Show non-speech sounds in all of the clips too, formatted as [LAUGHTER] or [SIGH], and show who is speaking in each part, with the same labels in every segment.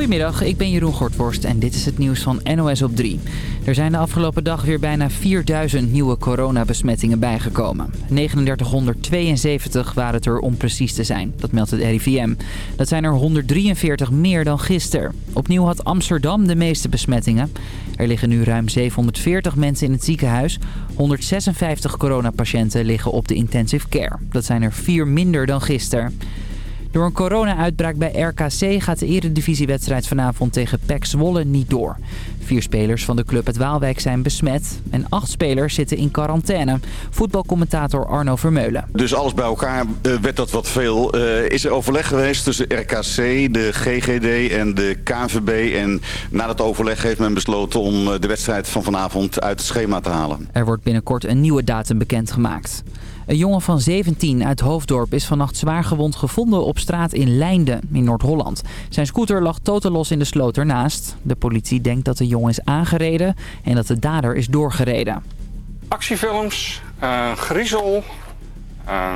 Speaker 1: Goedemiddag, ik ben Jeroen Gortworst en dit is het nieuws van NOS op 3. Er zijn de afgelopen dag weer bijna 4000 nieuwe coronabesmettingen bijgekomen. 3972 waren het er om precies te zijn, dat meldt het RIVM. Dat zijn er 143 meer dan gisteren. Opnieuw had Amsterdam de meeste besmettingen. Er liggen nu ruim 740 mensen in het ziekenhuis. 156 coronapatiënten liggen op de intensive care. Dat zijn er vier minder dan gisteren. Door een corona-uitbraak bij RKC gaat de eredivisiewedstrijd vanavond tegen PEC Zwolle niet door. Vier spelers van de club uit Waalwijk zijn besmet en acht spelers zitten in quarantaine. Voetbalcommentator Arno Vermeulen.
Speaker 2: Dus alles bij elkaar uh, werd dat wat veel. Uh, is er overleg geweest tussen RKC, de GGD en de KNVB. En na dat overleg heeft men besloten om de wedstrijd van vanavond uit het schema te halen.
Speaker 1: Er wordt binnenkort een nieuwe datum bekendgemaakt. Een jongen van 17 uit Hoofddorp is vannacht zwaar gewond gevonden op straat in Leinden in Noord-Holland. Zijn scooter lag totelos in de sloot ernaast. De politie denkt dat de jongen is aangereden en dat de dader is doorgereden.
Speaker 3: Actiefilms, uh, griezel, uh,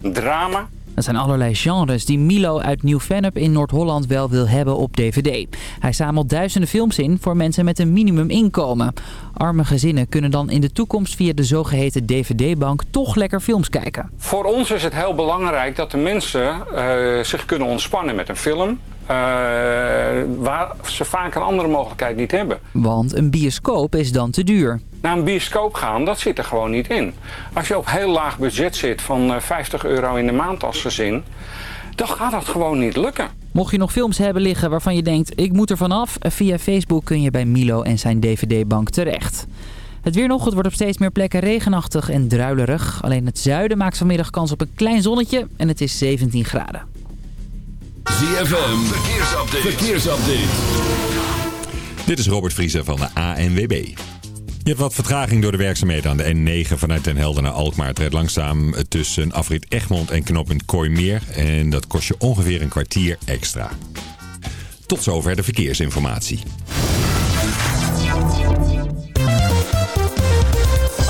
Speaker 3: drama...
Speaker 1: Dat zijn allerlei genres die Milo uit Nieuw-Vennep in Noord-Holland wel wil hebben op dvd. Hij zamelt duizenden films in voor mensen met een minimuminkomen. Arme gezinnen kunnen dan in de toekomst via de zogeheten dvd-bank toch lekker films kijken.
Speaker 3: Voor ons is het heel belangrijk dat de mensen uh, zich kunnen ontspannen met een film. Uh, waar ze vaak een andere mogelijkheid niet hebben.
Speaker 1: Want een bioscoop is dan te duur.
Speaker 3: Naar een bioscoop gaan, dat zit er gewoon niet in. Als je op heel laag budget zit van 50 euro in de maand als gezin... dan gaat dat gewoon niet lukken.
Speaker 1: Mocht je nog films hebben liggen waarvan je denkt, ik moet er vanaf... via Facebook kun je bij Milo en zijn DVD-bank terecht. Het weer nog, het wordt op steeds meer plekken regenachtig en druilerig. Alleen het zuiden maakt vanmiddag kans op een klein zonnetje en het is 17 graden.
Speaker 4: ZFM, verkeersupdate. verkeersupdate. Dit is Robert Vriezer van de ANWB. Je hebt wat vertraging door de werkzaamheden aan de N9 vanuit Den Helder naar Alkmaar. Het rijdt langzaam tussen afrit Egmond en knooppunt Kooimeer. En dat kost je ongeveer een kwartier extra. Tot zover de verkeersinformatie.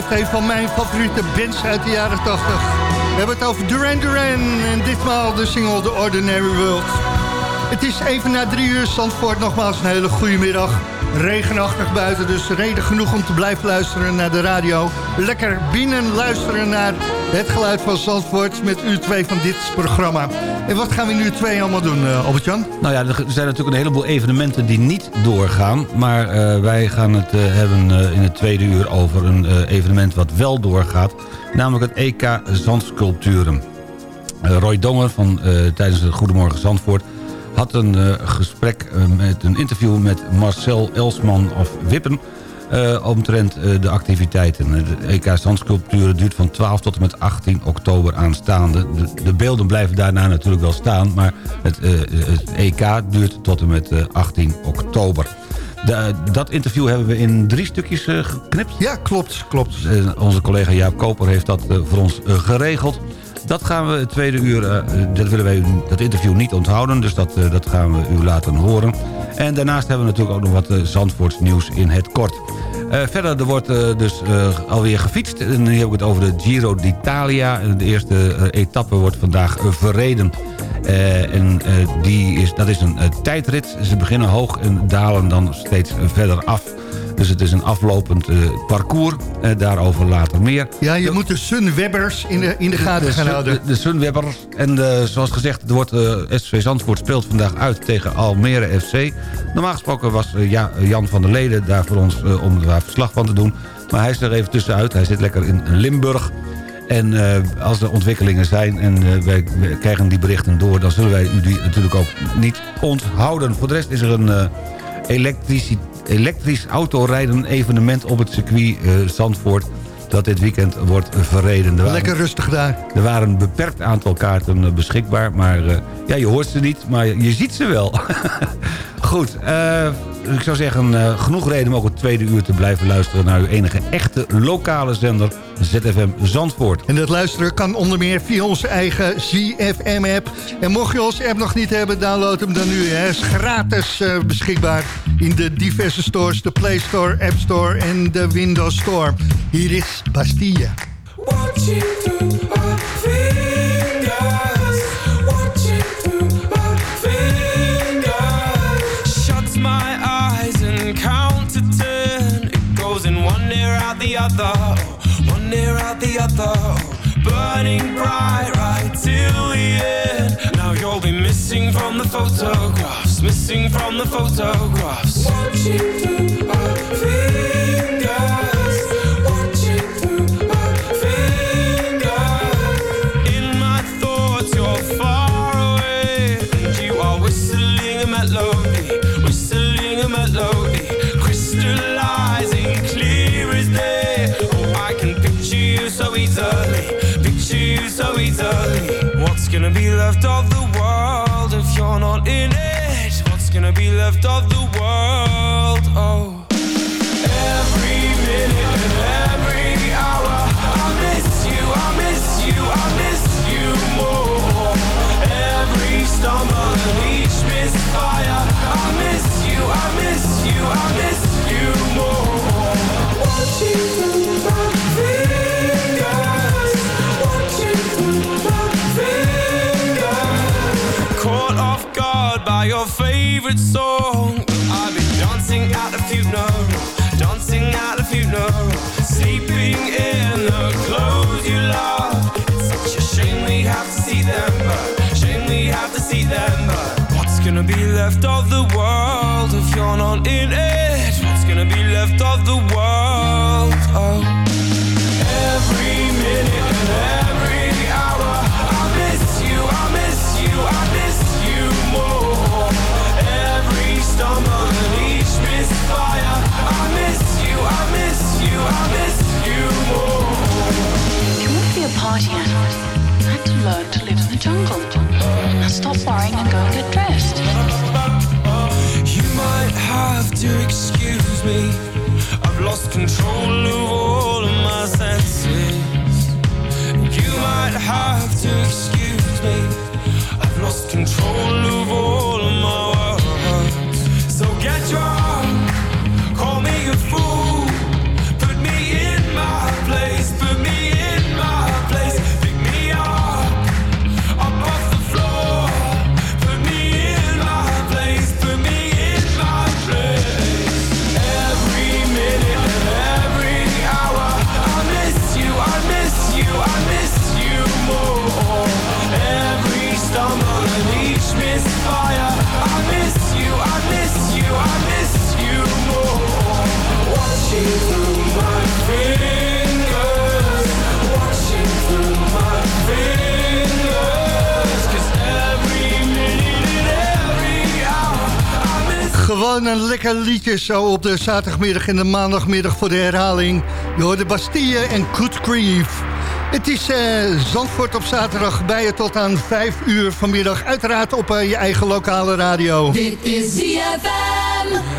Speaker 5: Blijft een van mijn favoriete bands uit de jaren 80. We hebben het over Duran Duran en ditmaal de single The Ordinary World. Het is even na drie uur, Zandvoort nogmaals een hele goede middag. Regenachtig buiten, dus reden genoeg om te blijven luisteren naar de radio. Lekker binnen luisteren naar het geluid van Zandvoort met u twee van dit programma. En wat gaan we nu twee allemaal doen, uh, Albert-Jan?
Speaker 6: Nou ja, er zijn natuurlijk een heleboel evenementen die niet doorgaan. Maar uh, wij gaan het uh, hebben in het tweede uur over een evenement wat wel doorgaat. Namelijk het EK Zandsculpturen. Roy Donger van tijdens het Goedemorgen Zandvoort had een uh, gesprek uh, met een interview met Marcel Elsman of Wippen... Uh, omtrent de activiteiten. De EK Zandsculpturen duurt van 12 tot en met 18 oktober aanstaande. De, de beelden blijven daarna natuurlijk wel staan... maar het, het EK duurt tot en met 18 oktober. De, dat interview hebben we in drie stukjes geknipt.
Speaker 5: Ja, klopt, klopt.
Speaker 6: onze collega Jaap Koper heeft dat voor ons geregeld. Dat gaan we het tweede uur, uh, dat willen wij dat interview niet onthouden. Dus dat, uh, dat gaan we u laten horen. En daarnaast hebben we natuurlijk ook nog wat uh, nieuws in het kort. verder, er wordt dus alweer gefietst. En nu heb ik het over de Giro d'Italia. De eerste etappe wordt vandaag verreden. en die is, dat is een tijdrit. Ze beginnen hoog en dalen dan steeds verder af. Dus het is een aflopend uh, parcours. Uh, daarover later meer.
Speaker 5: Ja, je de, moet de Sunwebbers in de, in de gaten gaan houden.
Speaker 6: De, de Sunwebbers. En uh, zoals gezegd, er wordt, SV Zandvoort speelt vandaag uit tegen Almere FC. Normaal gesproken was ja, Jan van der Leden daar voor ons om daar verslag van te doen. Maar hij is er even tussenuit. Hij zit lekker in Limburg. En uh, als er ontwikkelingen zijn en uh, wij, wij, krijgen die berichten door... dan zullen wij u die natuurlijk ook niet onthouden. Voor de rest is er een uh, elektriciteit elektrisch autorijden evenement op het circuit uh, Zandvoort dat dit weekend wordt verreden.
Speaker 5: Waren, Lekker rustig daar.
Speaker 6: Er waren een beperkt aantal kaarten eh, beschikbaar. Maar uh, ja, je hoort ze niet, maar je ziet ze wel. [LAUGHS] Goed, uh, ik zou zeggen, uh, genoeg reden om ook het tweede uur te blijven luisteren... naar uw enige echte lokale zender, ZFM Zandvoort.
Speaker 5: En dat luisteren kan onder meer via onze eigen ZFM-app. En mocht je onze app nog niet hebben, download hem dan nu. Hij is gratis uh, beschikbaar in de diverse stores. De Play Store, App Store en de Windows Store. Hier is Bastille. Other One ear out the other Burning bright right till the end. Now you'll be missing from the photographs Missing from the photographs. Watching through our fingers left of the world if you're not in it? What's gonna be left of
Speaker 7: animal? You have to learn to live in the jungle. Now stop worrying and go and get dressed.
Speaker 6: You might have to excuse me. I've lost control of
Speaker 8: liedje zo op de zaterdagmiddag en de maandagmiddag voor de herhaling. Hoort de Bastille en Good Grief. Het is eh, Zandvoort op zaterdag bij je tot aan 5 uur vanmiddag. Uiteraard op eh, je eigen lokale radio.
Speaker 9: Dit is ZFM.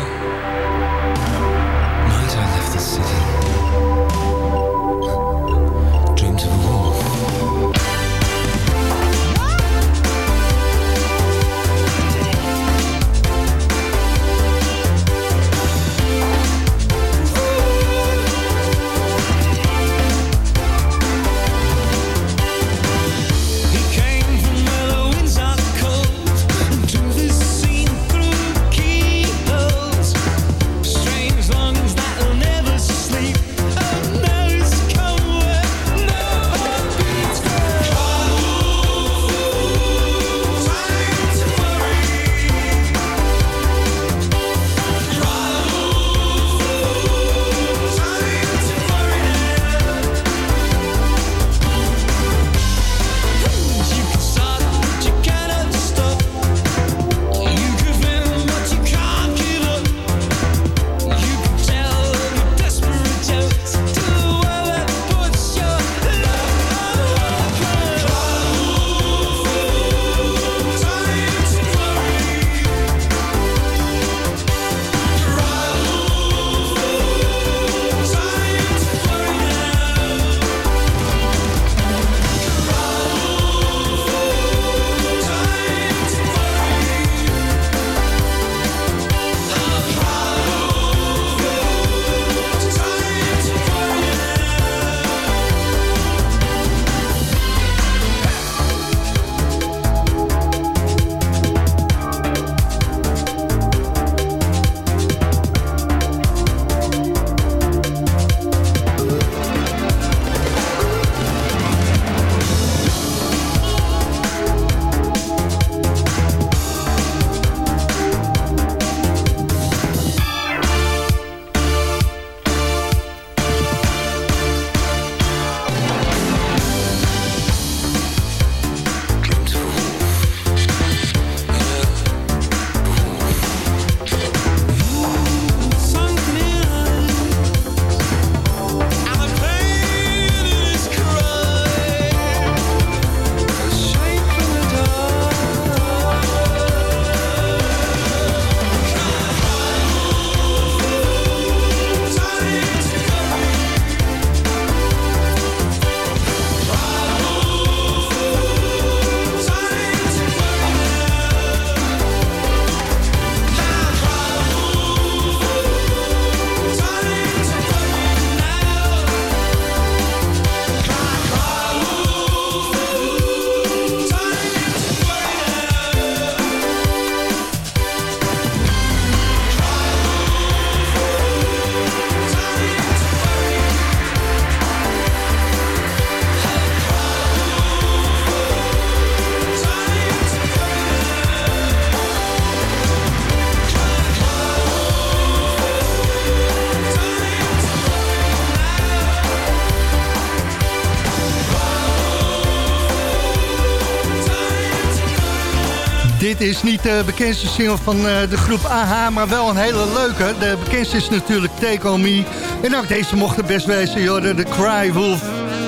Speaker 8: Is niet de bekendste single van eh, de groep AHA, maar wel een hele leuke. De bekendste is natuurlijk Take On Me. En ook deze mocht het best wezen, joh, de Cry Wolf.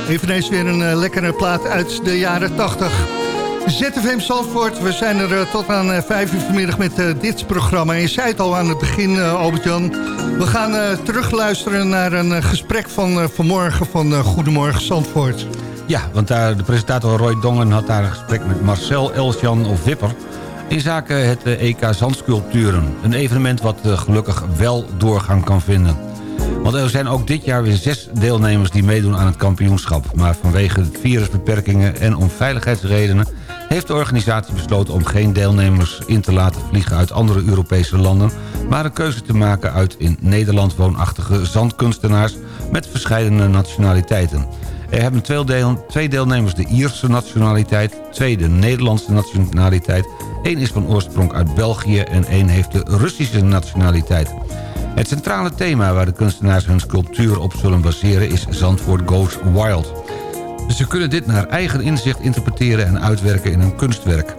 Speaker 8: Eveneens weer een eh, lekkere plaat uit de jaren 80. ZFM Zandvoort, we zijn er eh, tot aan 5 uur vanmiddag met eh, dit programma. En je zei het al aan het begin, eh, Albert-Jan. We gaan eh, terugluisteren naar een eh, gesprek van eh, vanmorgen van eh, Goedemorgen Zandvoort.
Speaker 6: Ja, want daar, de presentator Roy Dongen had daar een gesprek met Marcel Elsjan of Wipper... in zaken het eh, EK Zandsculpturen. Een evenement wat eh, gelukkig wel doorgang kan vinden. Want er zijn ook dit jaar weer zes deelnemers die meedoen aan het kampioenschap. Maar vanwege virusbeperkingen en om veiligheidsredenen... heeft de organisatie besloten om geen deelnemers in te laten vliegen uit andere Europese landen... maar een keuze te maken uit in Nederland woonachtige zandkunstenaars... met verschillende nationaliteiten. Er hebben twee deelnemers de Ierse nationaliteit... twee de Nederlandse nationaliteit... één is van oorsprong uit België en één heeft de Russische nationaliteit. Het centrale thema waar de kunstenaars hun sculptuur op zullen baseren... is Zandvoort Goes Wild. Ze kunnen dit naar eigen inzicht interpreteren en uitwerken in een kunstwerk.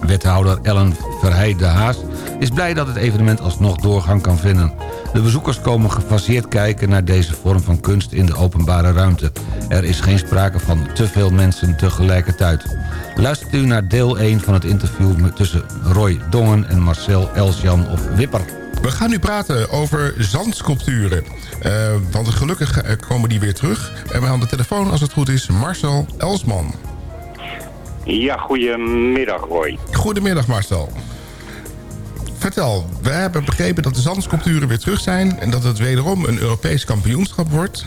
Speaker 6: Wethouder Ellen Verheij de Haas is blij dat het evenement alsnog doorgang kan vinden. De bezoekers komen gefaseerd kijken naar deze vorm van kunst in de openbare ruimte. Er is geen sprake van te veel mensen tegelijkertijd. Luistert u naar deel 1 van het interview met- tussen Roy Dongen en Marcel Elsjan of Wipper.
Speaker 10: We gaan nu praten over zandsculpturen. Eh, want gelukkig eh, komen die weer terug. En we hebben aan de telefoon, als het goed is, Marcel Elsman.
Speaker 11: Ja, goedemiddag Roy.
Speaker 10: Goedemiddag Marcel. Vertel, we hebben begrepen dat de zandsculpturen weer terug zijn... en dat het wederom een Europees kampioenschap wordt.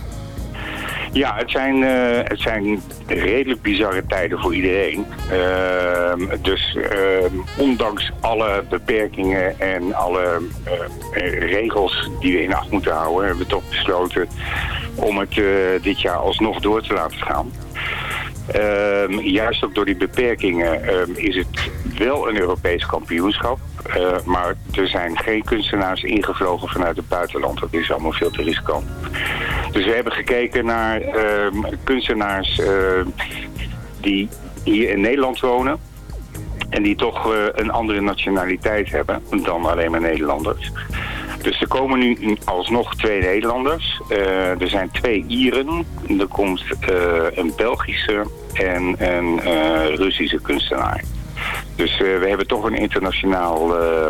Speaker 11: Ja, het zijn, eh, het zijn redelijk bizarre tijden voor iedereen. Ehm, dus ehm, ondanks alle beperkingen en alle eh, eh, regels die we in acht moeten houden... hebben we toch besloten om het eh, dit jaar alsnog door te laten gaan. Ehm, juist ook door die beperkingen ehm, is het wel een Europees kampioenschap. Eh, maar er zijn geen kunstenaars ingevlogen vanuit het buitenland. Dat is allemaal veel te riskant. Dus we hebben gekeken naar ehm, kunstenaars ehm, die hier in Nederland wonen. En die toch eh, een andere nationaliteit hebben dan alleen maar Nederlanders. Dus er komen nu alsnog twee Nederlanders. Eh, er zijn twee Ieren. Er komt een Belgische en een Russische kunstenaar. Dus eh, we hebben toch een internationaal eh,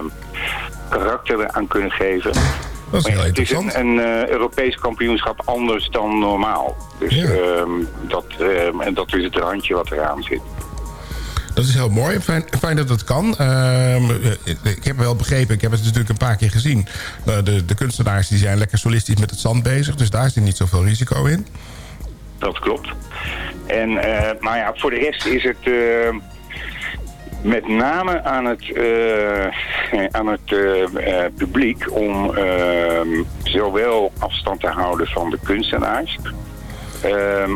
Speaker 11: karakter aan kunnen geven.
Speaker 10: Dat is heel
Speaker 11: het is een, een eh, Europees kampioenschap anders dan normaal. Dus ehm, dat, ehm, en dat is het randje wat eraan zit.
Speaker 10: Dat is heel mooi. Fijn, fijn dat het kan. Ehm, eh, ik heb wel begrepen, ik heb het natuurlijk een paar keer gezien. De, de kunstenaars die zijn lekker solistisch met het zand bezig. Dus daar zit niet zoveel risico in.
Speaker 11: Dat klopt. En, maar ja, voor de rest is het met name aan het, eh, aan het eh, eh, publiek om ehm, zowel afstand te houden van de kunstenaars ehm,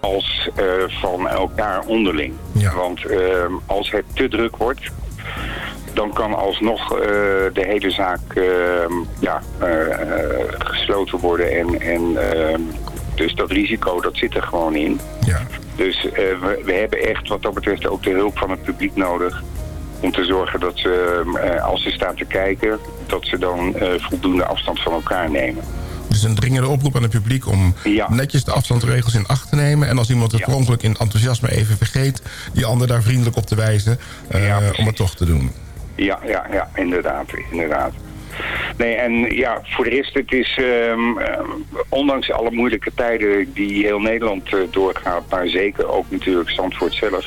Speaker 11: als van elkaar onderling. Want ehm, als het te druk wordt, dan kan alsnog de hele zaak ja, gesloten worden. En, en dus dat risico, dat zit er gewoon in.
Speaker 10: Ja.
Speaker 11: Dus eh, we, we hebben echt wat dat betreft ook de hulp van het publiek nodig. Om te zorgen dat ze, eh, als ze staan te kijken, dat ze dan eh, voldoende afstand van elkaar nemen.
Speaker 10: Dus een dringende oproep aan het publiek om netjes de afstandsregels in acht te nemen. En als iemand het per ongeluk in enthousiasme even vergeet... die ander daar vriendelijk op te wijzen eh, om het toch te doen.
Speaker 11: Ja, ja, ja, inderdaad, inderdaad. Nee, en ja, voor de rest, het is, ehm, ehm, ondanks alle moeilijke tijden die heel Nederland eh, doorgaat, maar zeker ook natuurlijk Zandvoort zelf.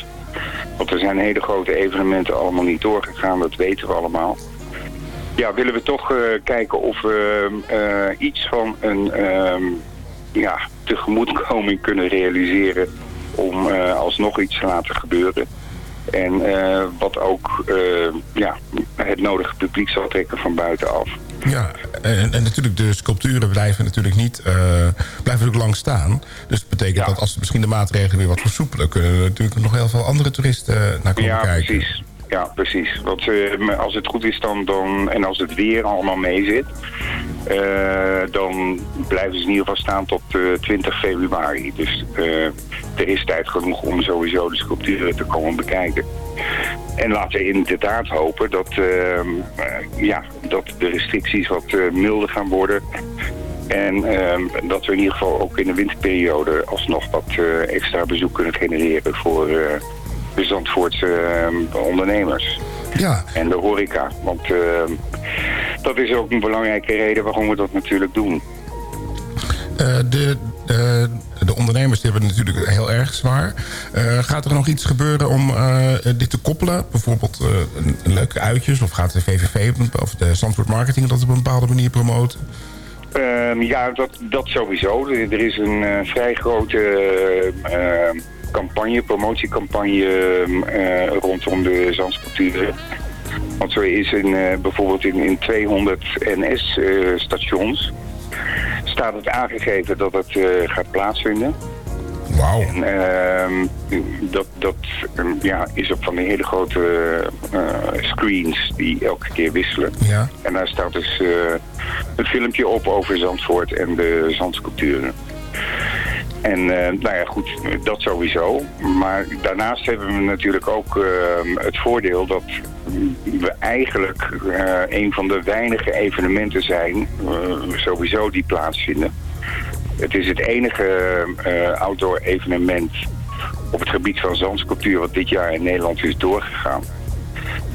Speaker 11: Want er zijn hele grote evenementen allemaal niet doorgegaan, dat weten we allemaal. Ja, willen we toch eh, kijken of we eh, iets van een ehm, ja, tegemoetkoming kunnen realiseren om alsnog iets te laten gebeuren. En eh, wat ook eh, ja, het nodige publiek zal trekken van buitenaf.
Speaker 10: Ja, en, en natuurlijk de sculpturen blijven natuurlijk niet eh, blijven natuurlijk lang staan. Dus dat betekent dat als misschien de maatregelen weer wat versoepelen... kunnen er natuurlijk nog heel veel andere toeristen naar komen
Speaker 11: ja,
Speaker 10: kijken.
Speaker 11: precies. Ja, precies. Want eh, als het goed is dan, dan, en als het weer allemaal meezit... eh, dan blijven ze in ieder geval staan tot eh, 20 februari. Dus eh, er is tijd genoeg om sowieso de sculpturen te komen bekijken. En laten we inderdaad hopen dat, eh, eh, ja, dat de restricties wat eh, milder gaan worden... En dat we in ieder geval ook in de winterperiode alsnog wat eh, extra bezoek kunnen genereren voor eh, de Zandvoortse ehm, ondernemers.
Speaker 10: Ja.
Speaker 11: En de horeca. Want ehm, dat is ook een belangrijke reden waarom we dat natuurlijk doen.
Speaker 10: Eh, de, de, de ondernemers die hebben het natuurlijk heel erg zwaar. Eh, gaat er nog iets gebeuren om eh, dit te koppelen? Bijvoorbeeld een, een leuke uitjes? Of gaat de VVV of de Zandvoort Marketing dat op een bepaalde manier promoten?
Speaker 11: Ehm, ja, dat, dat sowieso. Er is een vrij grote campagne, promotiecampagne eh, rondom de zandsculpturen. Want zo is in, eh, bijvoorbeeld in, in 200 NS-stations staat het aangegeven dat het eh, gaat plaatsvinden.
Speaker 10: Wauw.
Speaker 11: En ehm, dat, dat ehm, ja, is ook van die hele grote eh, screens die elke keer wisselen.
Speaker 10: Ja.
Speaker 11: En daar staat dus eh, een filmpje op over Zandvoort en de zandsculpturen. En eh, nou ja, goed, dat sowieso. Maar daarnaast hebben we natuurlijk ook eh, het voordeel dat
Speaker 12: we eigenlijk eh, een van de weinige evenementen zijn, sowieso die plaatsvinden. Het is het enige outdoor evenement op het gebied van zandsculptuur wat dit jaar in Nederland is doorgegaan.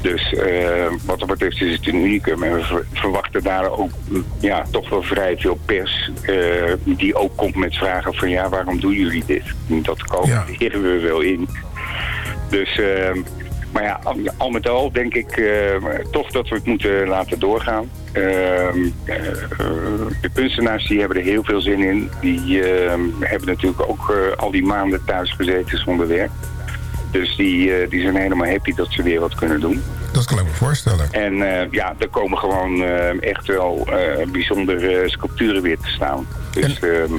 Speaker 12: Dus eh, wat dat betreft is het een unicum. En we ver- verwachten daar ook mm, ja, toch wel vrij veel pers eh, die ook komt met vragen van ja, waarom doen jullie dit? Dat komen we wel in. Dus, eh, maar ja, al, met al denk ik toch dat we het moeten laten doorgaan. Ehm, eh, de kunstenaars die hebben er heel veel zin in. Die ehm, hebben natuurlijk ook al die maanden thuis gezeten zonder werk. Dus die, eh, die zijn helemaal happy dat ze weer wat kunnen doen.
Speaker 10: Dat kan ik me voorstellen.
Speaker 12: En eh, ja, er komen gewoon eh, echt wel bijzondere sculpturen weer te staan. Dus ehm,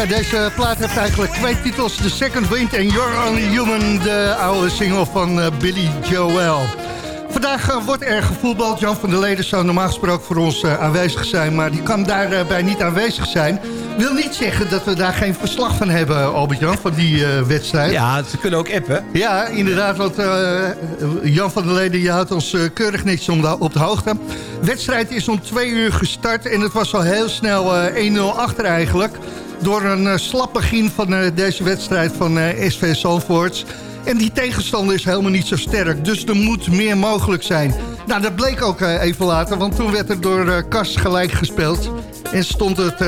Speaker 8: Ja, deze plaat heeft eigenlijk twee titels. The Second Wind en You're Only Human, de oude single van eh, Billy Joel. Vandaag eh, wordt er gevoetbald. Jan van der Leden zou normaal gesproken voor ons eh, aanwezig zijn... maar die kan daarbij niet aanwezig zijn. Wil niet zeggen dat we daar geen verslag van hebben, Albert-Jan, van die wedstrijd.
Speaker 6: Ja, ze kunnen ook appen.
Speaker 8: Ja, inderdaad, want Jan van der Leden, je houdt ons keurig niks om op de hoogte. De wedstrijd is om twee uur gestart en het was al heel snel 1-0 achter eigenlijk door een uh, slap begin van uh, deze wedstrijd van uh, SV Zandvoort. En die tegenstander is helemaal niet zo sterk, dus er moet meer mogelijk zijn. Nou, dat bleek ook even later, want toen werd er door Kas gelijk gespeeld. En stond het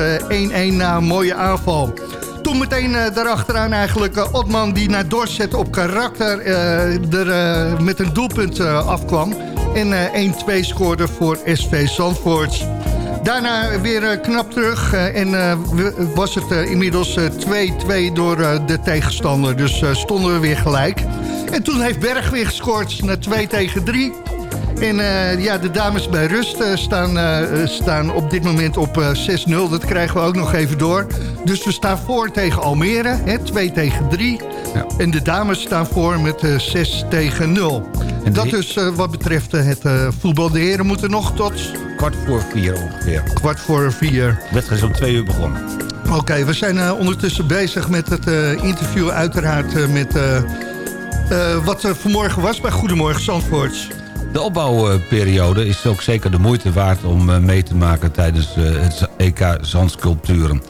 Speaker 8: 1-1 na een mooie aanval. Toen meteen daarachteraan eigenlijk Otman die naar doorzet op karakter er met een doelpunt afkwam. En 1-2 scoorde voor SV Zandvoort. Daarna weer eh, knap terug eh, en eh, was het inmiddels 2-2 door de tegenstander. Dus stonden we weer gelijk. En toen heeft Berg weer gescoord naar 2 tegen 3. En ja, de dames bij rust staan, staan op dit moment op 6-0. Dat krijgen we ook nog even door. Dus we staan voor tegen Almere, hè, 2 tegen 3. Ja. En de dames staan voor met 6 tegen 0. En dat dus wat betreft het voetbal. De heren moeten nog tot
Speaker 6: kwart voor vier ongeveer.
Speaker 8: Kwart voor vier.
Speaker 6: De wedstrijd is om twee uur begonnen.
Speaker 8: Oké, we zijn ondertussen bezig met het interview uiteraard met wat vanmorgen was bij Goedemorgen Zandvoort.
Speaker 6: De opbouwperiode is ook zeker de moeite waard om mee te maken tijdens het EK Zandsculpturen.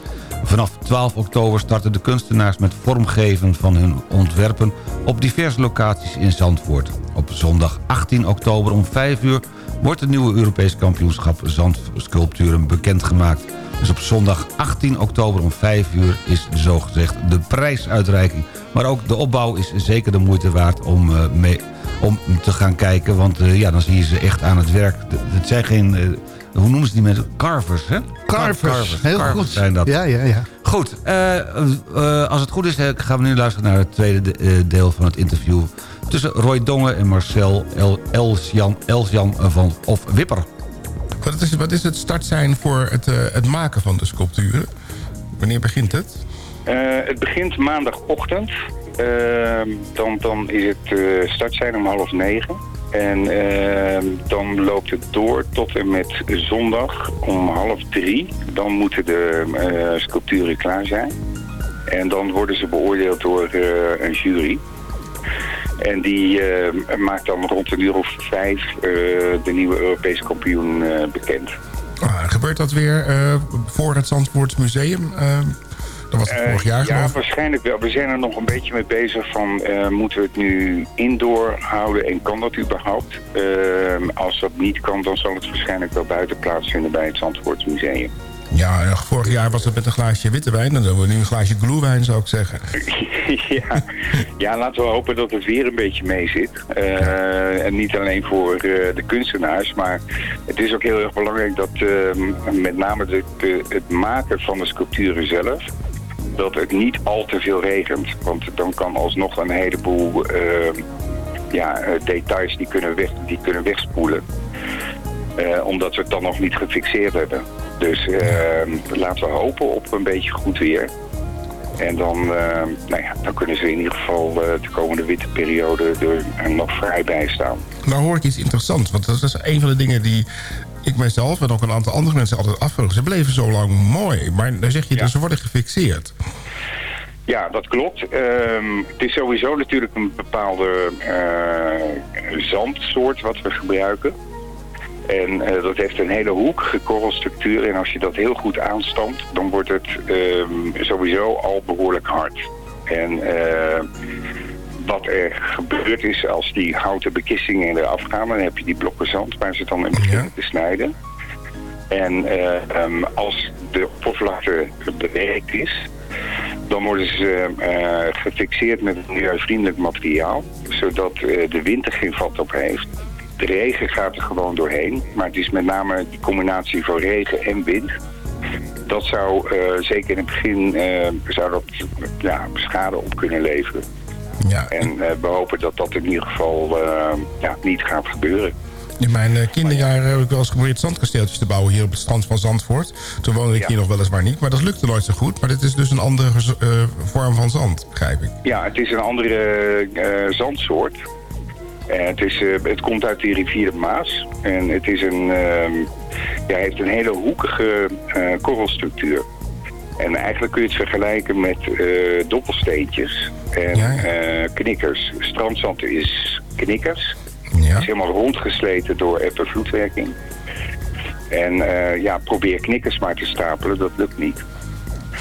Speaker 6: Vanaf 12 oktober starten de kunstenaars met vormgeven van hun ontwerpen op diverse locaties in Zandvoort. Op zondag 18 oktober om 5 uur wordt het nieuwe Europees kampioenschap zandsculpturen bekendgemaakt. Dus op zondag 18 oktober om 5 uur is zogezegd de prijsuitreiking. Maar ook de opbouw is zeker de moeite waard om, uh, mee, om te gaan kijken. Want uh, ja, dan zie je ze echt aan het werk. Het zijn geen... Uh, hoe noemen ze die mensen? Carvers, hè?
Speaker 8: Carvers, Carvers. heel
Speaker 6: Carvers
Speaker 8: goed.
Speaker 6: zijn dat.
Speaker 8: Ja, ja, ja.
Speaker 6: Goed, als het goed is gaan we nu luisteren naar het tweede deel van het interview tussen Roy Dongen en Marcel El Elsjan, Elsjan van of Wipper.
Speaker 10: Wat is, wat is het startsein voor het, uh, het maken van de sculpturen? Wanneer begint het?
Speaker 11: Uh, het begint maandagochtend. Uh, dan, dan is het uh, startsein om half negen. En ehm, dan loopt het door tot en met zondag om half drie. Dan moeten de eh, sculpturen klaar zijn. En dan worden ze beoordeeld door een jury. En die uh, maakt dan rond een uur of vijf uh, de nieuwe Europese kampioen bekend.
Speaker 10: Ah, gebeurt dat weer voor het Zandvoort Museum? Dat was het vorig jaar
Speaker 11: Ja, waarschijnlijk wel. We zijn er nog een beetje mee bezig van... moeten we het nu indoor houden en kan dat überhaupt? als dat niet kan, dan zal het waarschijnlijk wel buiten plaatsvinden bij het Zandvoort Museum.
Speaker 10: Ja, vorig jaar was het met een glaasje witte wijn. Dan doen we nu een glaasje gloewijn, zou ik zeggen. [LAUGHS]
Speaker 11: ja. ja, laten we hopen dat het weer een beetje mee zit. Uh, en niet alleen voor uh, de kunstenaars. Maar het is ook heel erg belangrijk dat uh, met name de, de, het maken van de sculpturen zelf... dat het niet al te veel regent. Want dan kan alsnog een heleboel ja, details die kunnen, weg, die kunnen wegspoelen. omdat we het dan nog niet gefixeerd hebben. Dus uh, laten we hopen op een beetje goed weer. En dan, uh, nou ja, dan kunnen ze in ieder geval uh, de komende witte periode er nog vrij bij staan.
Speaker 10: Nou hoor ik iets interessants, want dat is een van de dingen die ik mijzelf en ook een aantal andere mensen altijd afvragen. Ze bleven zo lang mooi, maar dan zeg je, ja. dus ze worden gefixeerd.
Speaker 11: Ja, dat klopt. Uh, het is sowieso natuurlijk een bepaalde uh, zandsoort wat we gebruiken. En uh, dat heeft een hele hoekige korrelstructuur. En als je dat heel goed aanstamt, dan wordt het uh, sowieso al behoorlijk hard. En uh, wat er gebeurt is, als die houten bekissingen eraf gaan... dan heb je die blokken zand waar ze dan in beginnen te snijden. En um, als de oppervlakte bewerkt is... dan worden ze gefixeerd met een milieuvriendelijk materiaal... zodat de wind er geen vat op heeft... De regen gaat er gewoon doorheen. Maar het is met name die combinatie van regen en wind. Dat zou uh, zeker in het begin uh, zou dat, ja, schade op kunnen leveren.
Speaker 10: Ja.
Speaker 11: En uh, we hopen dat dat in ieder geval ja, niet gaat gebeuren.
Speaker 10: In mijn eh, kinderjaren heb ik wel eens geprobeerd zandkasteeltjes te bouwen... hier op het strand van Zandvoort. Toen woonde ik
Speaker 11: Ja.
Speaker 10: hier nog weliswaar niet, maar dat lukte nooit zo goed. Maar dit is dus een andere eh, vorm van zand, begrijp ik.
Speaker 11: Ja, het is een andere eh, zandsoort. Het, is, eh, het komt uit de rivier de Maas. En het is een, ehm, ja, heeft een hele hoekige eh, korrelstructuur. En eigenlijk kun je het vergelijken met eh, doppelsteentjes en
Speaker 10: Ja, ja.
Speaker 11: eh, knikkers. Strandzand is knikkers.
Speaker 10: Ja.
Speaker 11: Het is helemaal rondgesleten door eb- en vloedwerking. En eh, ja, probeer knikkers maar te stapelen, dat lukt niet.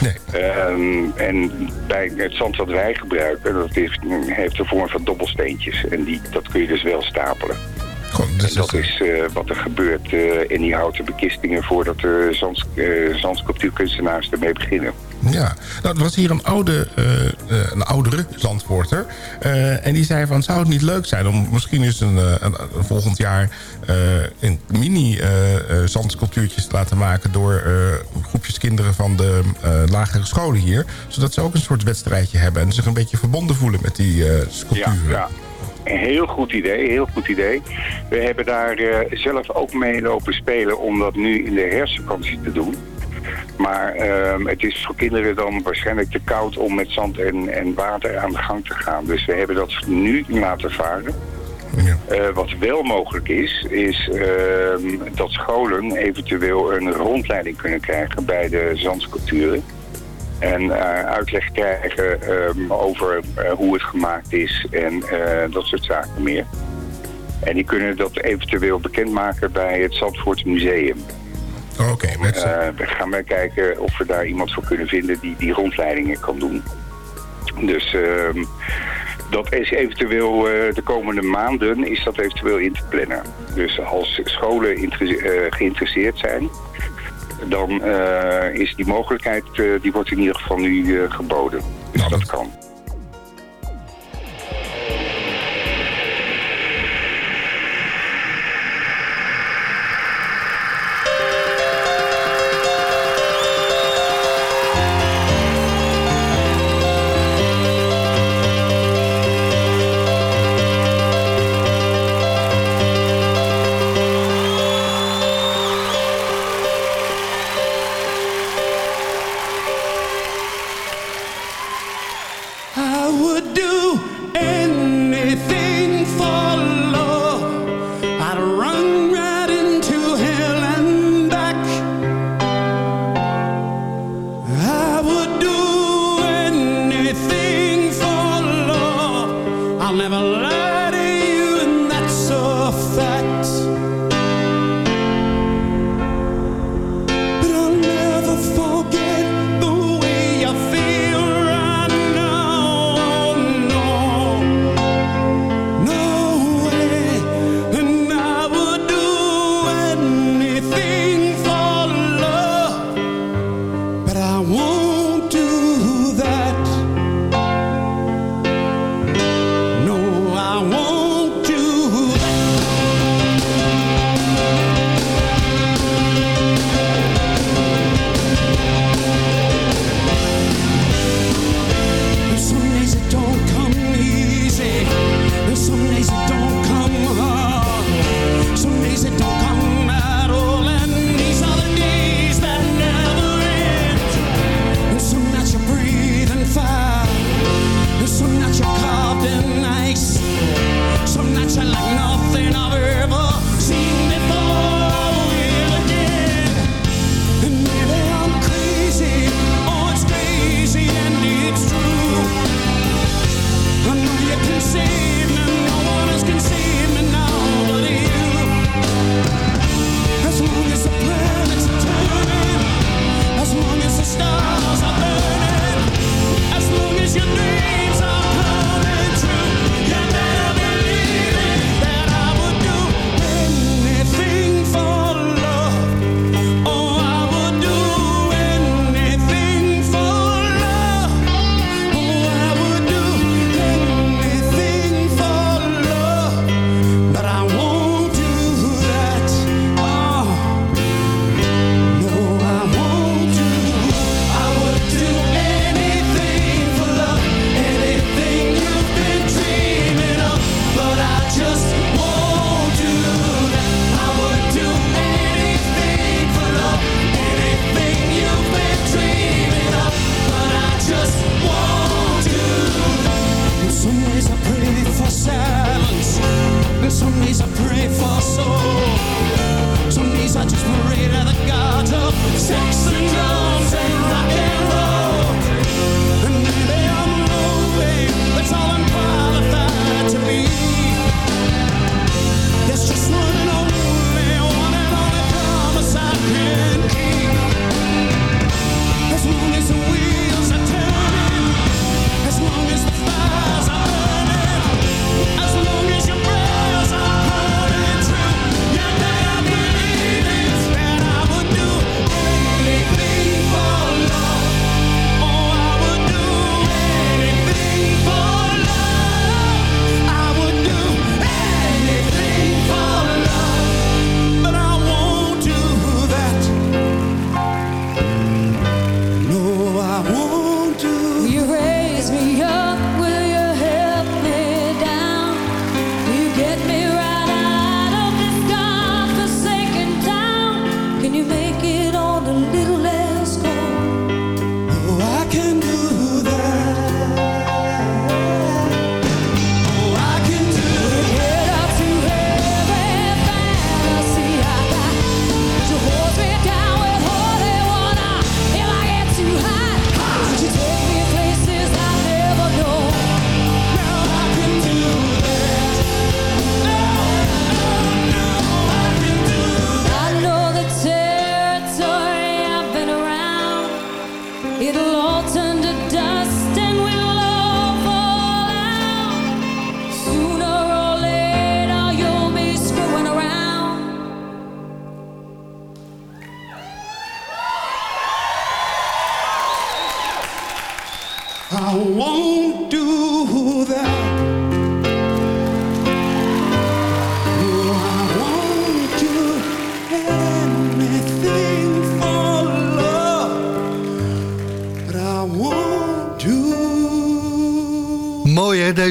Speaker 10: Nee.
Speaker 11: Ehm, en bij het zand wat wij gebruiken, dat heeft, heeft de vorm van dobbelsteentjes. En die, dat kun je dus wel stapelen.
Speaker 10: Dus
Speaker 11: En dat is eh, wat er gebeurt eh, in die houten bekistingen voordat de zands, eh, zandsculptuurkunstenaars ermee beginnen.
Speaker 10: Ja, nou, er was hier een, oude, eh, eh, een oudere zandvoorter. eh, en die zei van, zou het niet leuk zijn om misschien eens een, eh, een, een volgend jaar... eh, een mini eh, eh, zandsculptuurtjes te laten maken... door eh, groepjes kinderen van de eh, lagere scholen hier. Zodat ze ook een soort wedstrijdje hebben... en zich een beetje verbonden voelen met die eh,
Speaker 11: Ja,
Speaker 10: sculpturen.
Speaker 11: ja. Een heel goed idee, heel goed idee. We hebben daar eh, zelf ook mee lopen spelen om dat nu in de herfstvakantie te doen. Maar ehm, het is voor kinderen dan waarschijnlijk te koud om met zand en, en water aan de gang te gaan. Dus we hebben dat nu laten varen.
Speaker 10: Ja.
Speaker 11: Eh, wat wel mogelijk is, is ehm, dat scholen eventueel een rondleiding kunnen krijgen bij de zandsculpturen. En eh, uitleg krijgen ehm, over eh, hoe het gemaakt is en eh, dat soort zaken meer. En die kunnen dat eventueel bekendmaken bij het Zandvoort Museum.
Speaker 10: Oké, met z'n-
Speaker 11: Eh, we gaan maar kijken of we daar iemand voor kunnen vinden die die rondleidingen kan doen. Dus ehm, dat is eventueel de komende maanden is dat eventueel in te plannen. Dus als scholen geïnteresseerd zijn, dan eh, is die mogelijkheid, eh, die wordt in ieder geval nu eh, geboden. Dus
Speaker 10: Nou,
Speaker 11: dat
Speaker 10: dat-
Speaker 11: kan.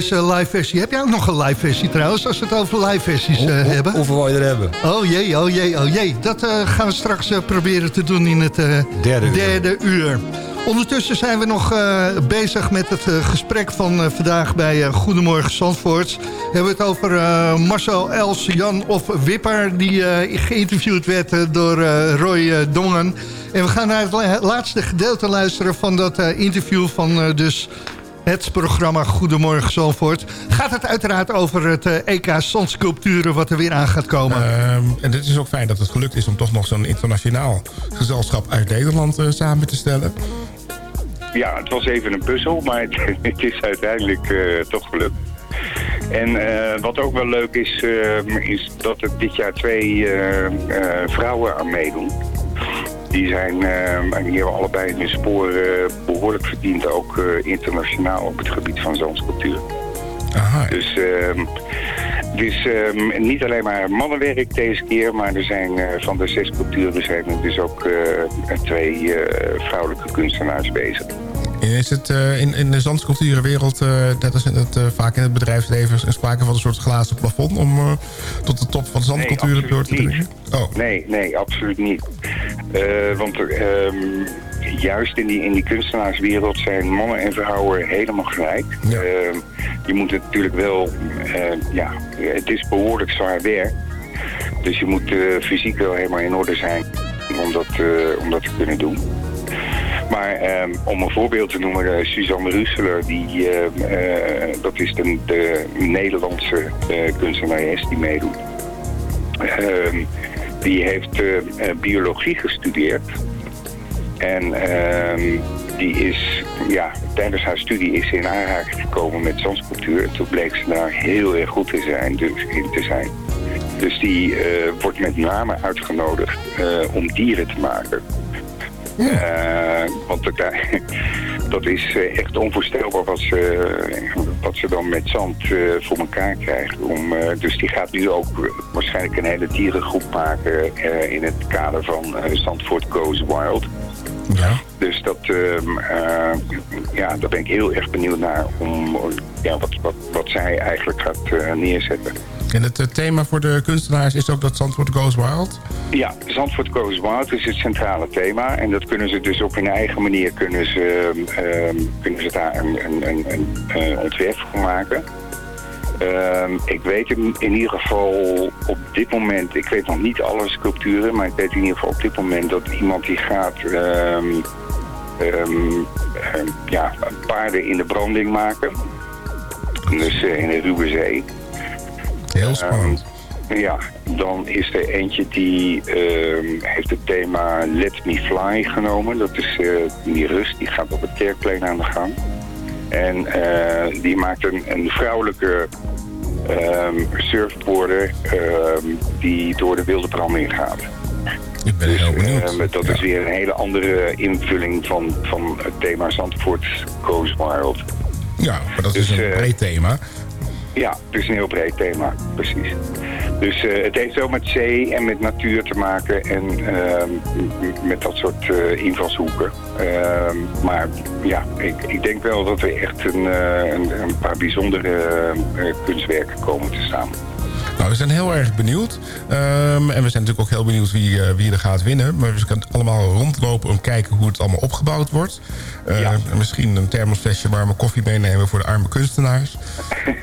Speaker 8: Deze live versie. Heb jij ook nog een live versie trouwens, als we het over live versies eh, hebben?
Speaker 6: Hoeveel wil je er hebben?
Speaker 8: Oh jee, oh jee, oh jee. Dat eh, gaan we straks eh, proberen te doen in het
Speaker 6: Derde uur.
Speaker 8: uur. Ondertussen zijn we nog bezig met het gesprek van vandaag bij Goedemorgen Zandvoort. We hebben het over Marcel Els, Jan of Wipper... die geïnterviewd werd door Roy Dongen. En we gaan naar het la- laatste gedeelte luisteren van dat interview van dus het programma Goedemorgen Zandvoort. Gaat het uiteraard over het eh, EK Zandsculpturen wat er weer aan gaat komen.
Speaker 10: Ehm, en het is ook fijn dat het gelukt is om toch nog zo'n internationaal gezelschap uit Nederland eh, samen te stellen.
Speaker 11: Ja, het was even een puzzel, maar het, [LAUGHS] het is uiteindelijk eh, toch gelukt. En eh, wat ook wel leuk is, eh, is dat er dit jaar twee eh, eh, vrouwen aan meedoen. Die zijn eh, die hebben allebei hun sporen behoorlijk verdiend, ook eh, internationaal op het gebied van zandsculptuur.
Speaker 10: Aha.
Speaker 11: Dus ehm, is ehm, niet alleen maar mannenwerk deze keer, maar er zijn eh, van de zes culturen zijn er dus ook eh, twee eh, vrouwelijke kunstenaars bezig.
Speaker 10: En Is het eh, in, in de zandsculpturenwereld, eh, net als in het, eh, vaak in het bedrijfsleven, sprake van een soort glazen plafond om eh, tot de top van de zandculturen
Speaker 11: Nee,
Speaker 10: door te dringen? Oh,
Speaker 11: Nee, nee, absoluut niet. Eh, want ehm, juist in die, in die kunstenaarswereld zijn mannen en vrouwen helemaal gelijk.
Speaker 10: Ja.
Speaker 11: Ehm, je moet het natuurlijk wel, eh, ja, het is behoorlijk zwaar werk. Dus je moet eh, fysiek wel helemaal in orde zijn om dat, eh, om dat te kunnen doen. Maar ehm, om een voorbeeld te noemen, eh, Suzanne Russeler, die, ehm, eh, dat is de, de Nederlandse eh, kunstenares die meedoet. Ehm, die heeft biologie gestudeerd. En die is, ja, tijdens haar studie is ze in aanraking gekomen met zandsculptuur. En toen bleek ze daar heel erg goed in, zijn, dus, in te zijn. Dus die wordt met name uitgenodigd om dieren te maken. Eh, want dat, [LAUGHS] dat is eh, echt onvoorstelbaar wat ze, wat ze dan met zand eh, voor elkaar krijgt. Om, eh, dus die gaat nu ook eh, waarschijnlijk een hele dierengroep maken eh, in het kader van eh, Zandvoort Goes Wild.
Speaker 10: Ja.
Speaker 11: Dus dat, ehm, eh, ja, daar ben ik heel erg benieuwd naar om ja, wat, wat, wat zij eigenlijk gaat eh, neerzetten.
Speaker 10: En het eh, thema voor de kunstenaars is ook dat Zandvoort Goes Wild?
Speaker 11: Ja, Zandvoort Goes Wild is het centrale thema. En dat kunnen ze dus op hun eigen manier kunnen ze, ehm, kunnen ze daar een, een, een, een, ontwerp voor maken. Ehm, ik weet in, in ieder geval op dit moment, ik weet nog niet alle sculpturen, maar ik weet in ieder geval op dit moment dat iemand die gaat ehm, ehm, ja, paarden in de branding maken. Dus eh, in de Ruwe Zee.
Speaker 10: Heel spannend.
Speaker 11: Ja, dan is er eentje die heeft het thema Let Me Fly genomen. Dat is eh, die rust, die gaat op het kerkplein aan de gang. En eh, die maakt een, een vrouwelijke ehm surfboarder ehm, die door de wilde branding gaat.
Speaker 10: Ik ben heel benieuwd.
Speaker 11: Ehm, dat is weer een hele andere invulling van, van het thema Zandvoort Goes Wild.
Speaker 10: Ja, maar dat is
Speaker 11: Dus,
Speaker 10: een
Speaker 11: eh,
Speaker 10: breed thema.
Speaker 11: Ja, het is een heel breed thema, precies. Dus eh, het heeft wel met zee en met natuur te maken en ehm, met dat soort eh, invalshoeken. Ehm, maar ja, ik, ik denk wel dat er echt een, eh, een, een paar bijzondere kunstwerken komen te staan.
Speaker 10: Nou, we zijn heel erg benieuwd. Ehm, en we zijn natuurlijk ook heel benieuwd wie, eh, wie er gaat winnen. Maar we kunnen allemaal rondlopen om te kijken hoe het allemaal opgebouwd wordt. Eh,
Speaker 11: Ja.
Speaker 10: en Misschien een thermosflesje warme koffie meenemen voor de arme kunstenaars. [LAUGHS]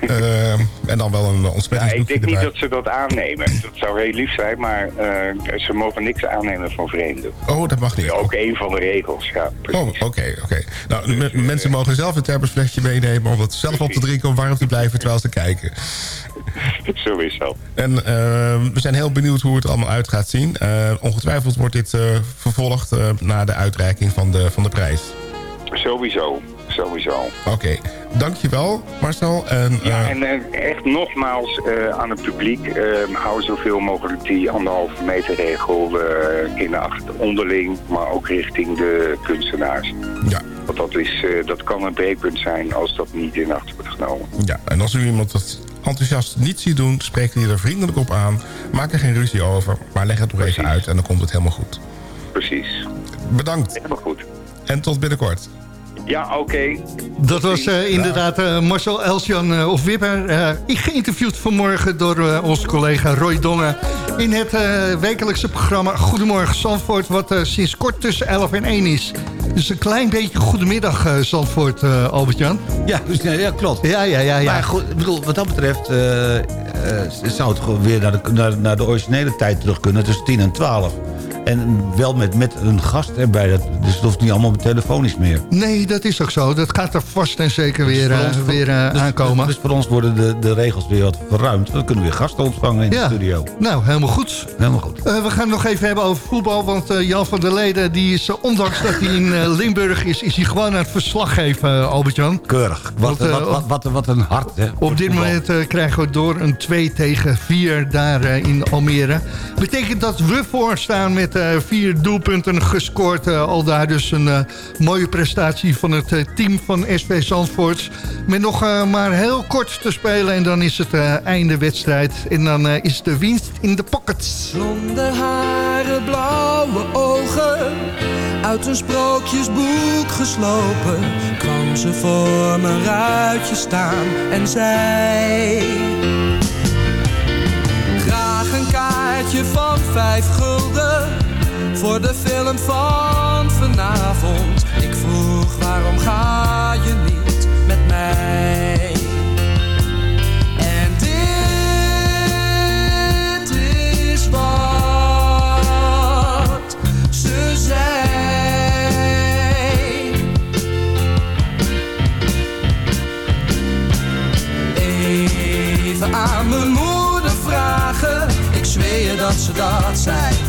Speaker 10: Ehm, en dan wel een
Speaker 11: Ja,
Speaker 10: ontsmettingsdoekje
Speaker 11: ik denk niet dat ze dat aannemen. Dat zou heel lief zijn, maar eh, ze mogen niks aannemen van vreemden.
Speaker 10: Oh, dat mag niet.
Speaker 11: Ook een van de regels, ja.
Speaker 10: Oh, oké, oké. Nou, me- mensen mogen zelf een thermosflesje meenemen... om dat zelf op te drinken om warm te blijven terwijl ze kijken. [LAUGHS]
Speaker 11: Dat.
Speaker 10: En ehm, we zijn heel benieuwd hoe het allemaal uit gaat zien. Eh, ongetwijfeld wordt dit eh, vervolgd eh, na de uitreiking van de, van de prijs.
Speaker 11: Sowieso, sowieso.
Speaker 10: Oké, dankjewel Marcel. En,
Speaker 11: Ja, en echt nogmaals aan het publiek, eh, hou zoveel mogelijk die anderhalve meter regel in acht onderling, maar ook richting de kunstenaars.
Speaker 10: ja,
Speaker 11: Want dat, is, dat kan een breekpunt zijn als dat niet in acht wordt genomen.
Speaker 10: Ja, en als u iemand dat enthousiast niet ziet doen... spreekt hij er vriendelijk op aan. Maak er geen ruzie over, maar leg het nog even uit... en dan komt het helemaal goed.
Speaker 11: Precies.
Speaker 10: Bedankt.
Speaker 11: Helemaal goed.
Speaker 10: En tot binnenkort.
Speaker 11: Ja, oké.
Speaker 8: Dat was eh, inderdaad eh, Marcel Elsjan eh, of Wipper. eh, geïnterviewd vanmorgen door eh, onze collega Roy Dongen... in het eh, wekelijkse programma Goedemorgen Zandvoort... wat eh, sinds kort tussen 11 en 1 is. Dus een klein beetje goedemiddag eh, Zandvoort, eh, Albert-Jan.
Speaker 6: Ja, dus, ja, ja, klopt.
Speaker 8: Ja, ja, ja. ja.
Speaker 6: Maar goed, ik bedoel, wat dat betreft eh, eh, zou het gewoon weer naar de, naar, naar de originele tijd terug kunnen. Tussen 10 en 12. En wel met, met een gast erbij. Dat, dus het hoeft niet allemaal telefonisch meer.
Speaker 8: Nee, dat is ook zo. Dat gaat er vast en zeker weer,
Speaker 6: Dus voor
Speaker 8: eh,
Speaker 6: ons-
Speaker 8: weer eh,
Speaker 6: dus-
Speaker 8: aankomen.
Speaker 6: Dus, voor ons worden de, de regels weer wat verruimd. Dan kunnen we weer gasten ontvangen in
Speaker 8: Ja.
Speaker 6: de studio.
Speaker 8: Nou, helemaal goed.
Speaker 6: Helemaal goed.
Speaker 8: Eh, we gaan het nog even hebben over voetbal. Want Jan van der Leden, die is, ondanks dat hij in Limburg is... is hij gewoon aan het verslag geven, Albert-Jan.
Speaker 6: Keurig. Wat,
Speaker 8: Want,
Speaker 6: wat, wat, wat, wat een hart, hè.
Speaker 8: Op dit moment krijgen we door een 2 tegen 4 daar in Almere. Betekent dat we voorstaan met vier doelpunten gescoord. eh, al daar dus een eh, mooie prestatie van het eh, team van SV Zandvoort. Met nog eh, maar heel kort te spelen en dan is het eh, einde wedstrijd. En dan eh, is de winst in de pockets.
Speaker 13: Blonde haren, blauwe ogen, uit een sprookjesboek geslopen, kwam ze voor mijn ruitje staan en zei: Graag een kaartje van vijf gulden voor de film van vanavond. Ik vroeg waarom ga je niet met mij? En dit is wat ze zei. Even aan mijn moeder vragen, ik zweer dat ze dat zei.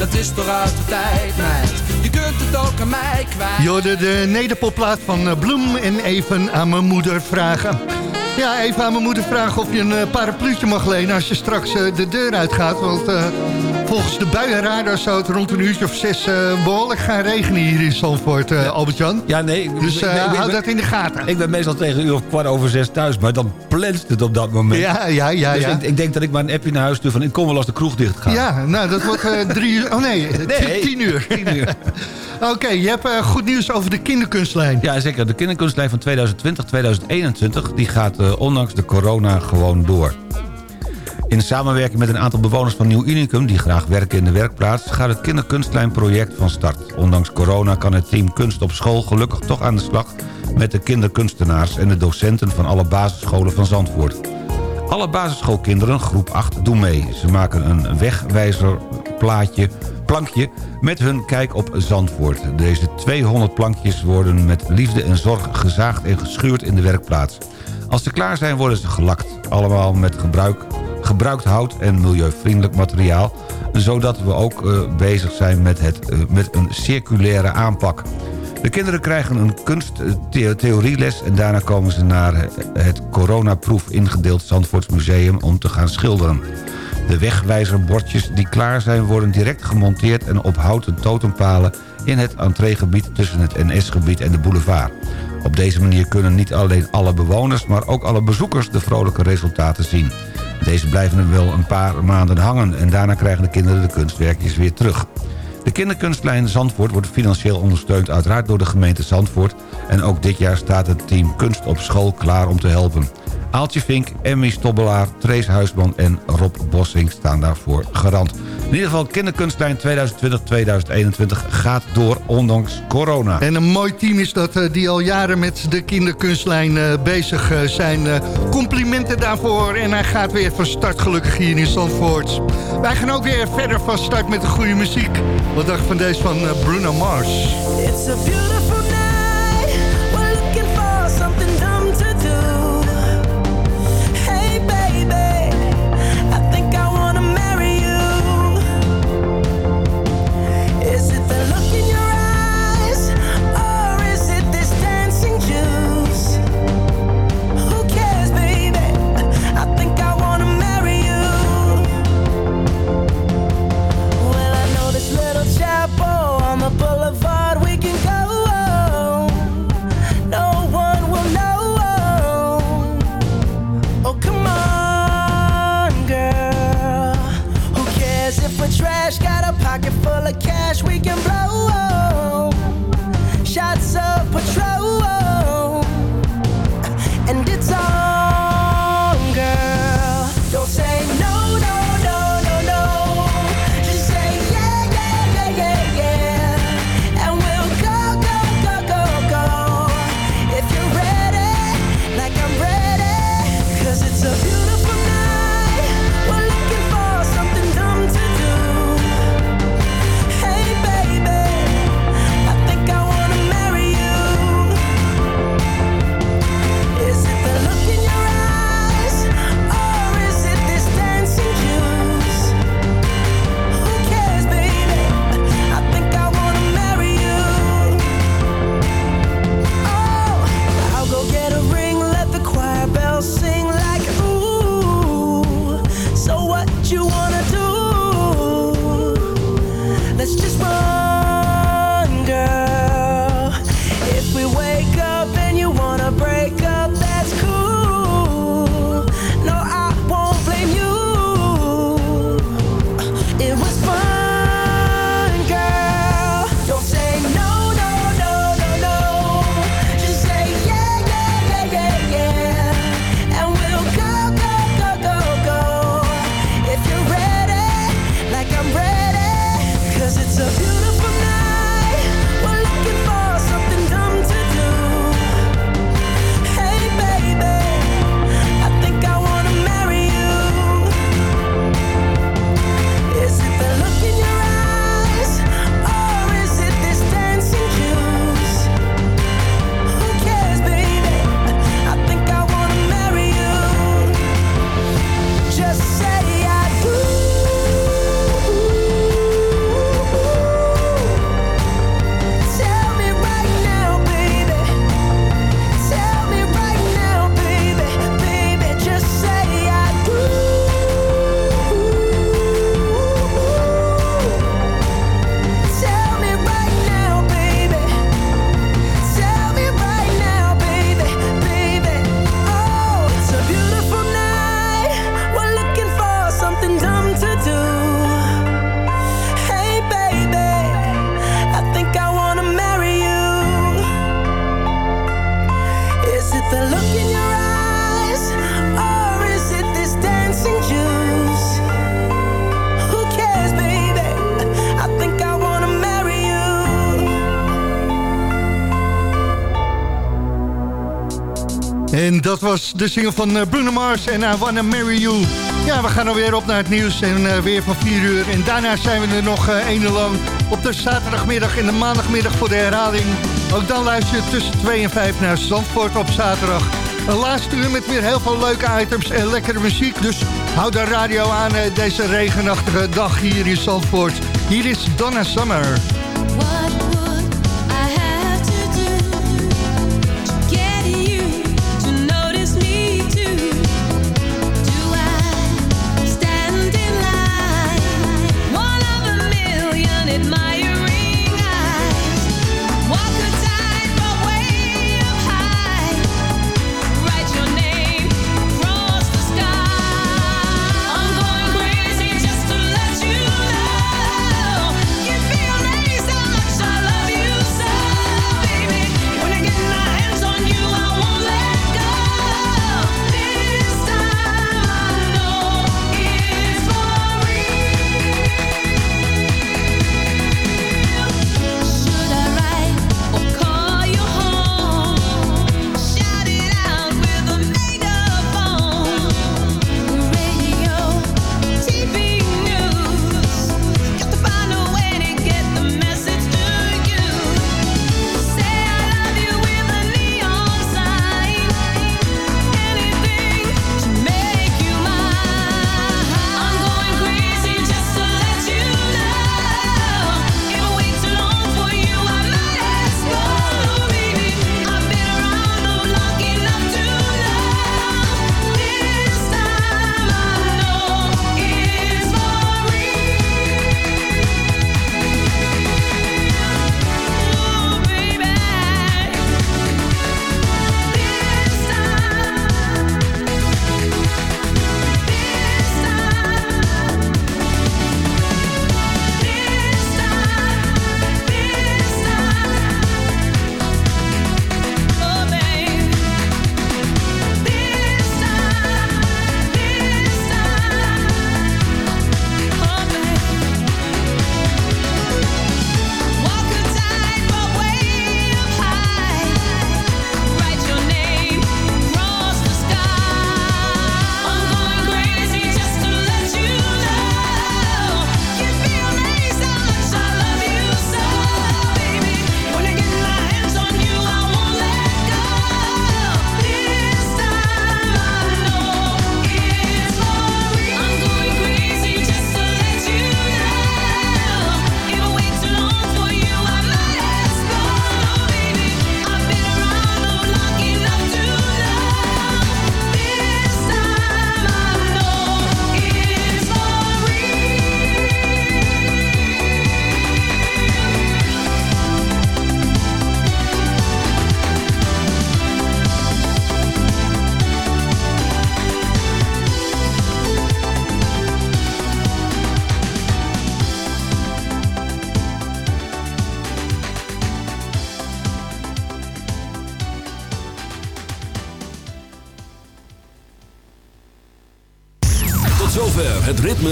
Speaker 13: dat is toch uit de tijd, meid. Je kunt het ook aan mij kwijt.
Speaker 8: Jorde, de nederpopplaat van eh, Bloem en even aan mijn moeder vragen. Ja, even aan mijn moeder vragen of je een eh, parapluutje mag lenen als je straks eh, de deur uitgaat. Want volgens de buienradar zou het rond een uurtje of zes eh, behoorlijk gaan regenen hier in Zandvoort, eh, Albert-Jan.
Speaker 6: Ja, nee.
Speaker 8: Dus hou
Speaker 6: ik-
Speaker 8: dat in de gaten.
Speaker 6: Ik ben meestal tegen een uur of kwart over zes thuis, maar dan plenst het op dat moment.
Speaker 8: Ja, ja, ja.
Speaker 6: dus
Speaker 8: ja.
Speaker 6: Ik, ik denk dat ik maar een appje naar huis stuur van ik kom wel als de kroeg dicht gaat.
Speaker 8: Ja, nou, dat wordt drie uur. Oh nee, [LAUGHS]
Speaker 6: Nee.
Speaker 8: tien uur.
Speaker 6: Tien uur. [LAUGHS]
Speaker 8: Oké, je hebt goed nieuws over de kinderkunstlijn.
Speaker 6: Ja, zeker. De kinderkunstlijn van 2020-2021 die gaat ondanks de corona gewoon door. In samenwerking met een aantal bewoners van Nieuw Unicum... die graag werken in de werkplaats... gaat het kinderkunstlijnproject van start. Ondanks corona kan het team Kunst op School gelukkig toch aan de slag... met de kinderkunstenaars en de docenten van alle basisscholen van Zandvoort. Alle basisschoolkinderen, groep 8, doen mee. Ze maken een wegwijzerplaatje plankje met hun kijk op Zandvoort. Deze 200 plankjes worden met liefde en zorg gezaagd en geschuurd in de werkplaats. Als ze klaar zijn worden ze gelakt. Allemaal met gebruik, gebruikt hout en milieuvriendelijk materiaal. Zodat we ook uh, bezig zijn met, het, uh, met een circulaire aanpak. De kinderen krijgen een kunsttheorieles... en daarna komen ze naar het coronaproef ingedeeld Zandvoortsmuseum... om te gaan schilderen. De wegwijzerbordjes die klaar zijn worden direct gemonteerd... en op houten totempalen in het entreegebied tussen het NS-gebied en de boulevard. Op deze manier kunnen niet alleen alle bewoners... maar ook alle bezoekers de vrolijke resultaten zien. Deze blijven er wel een paar maanden hangen... en daarna krijgen de kinderen de kunstwerkjes weer terug. De kinderkunstlijn Zandvoort wordt financieel ondersteund uiteraard door de gemeente Zandvoort... en ook dit jaar staat het team Kunst op School klaar om te helpen. Aaltje Vink, Emmy Stobbelaar, Trace Huisman en Rob Bossing staan daarvoor garant. In ieder geval kinderkunstlijn 2020-2021 gaat door, ondanks corona.
Speaker 8: En een mooi team is dat uh, die al jaren met de kinderkunstlijn uh, bezig uh, zijn. complimenten daarvoor en hij gaat weer van start gelukkig hier in Zandvoort. Wij gaan ook weer verder van start met de goede muziek. Wat dacht je van deze van Bruno Mars?
Speaker 14: It's a beautiful night. dat was de single van eh, Bruno Mars en I Wanna Marry You. Ja, we gaan alweer op naar het nieuws en eh, weer van 4 uur. En daarna zijn we er nog eh, één lang op de zaterdagmiddag en de maandagmiddag voor de herhaling. Ook dan luister je tussen 2 en 5 naar Zandvoort op zaterdag. Een laatste uur met weer heel veel leuke items en lekkere muziek. Dus hou de radio aan deze regenachtige dag hier in Zandvoort. Hier is Donna Summer.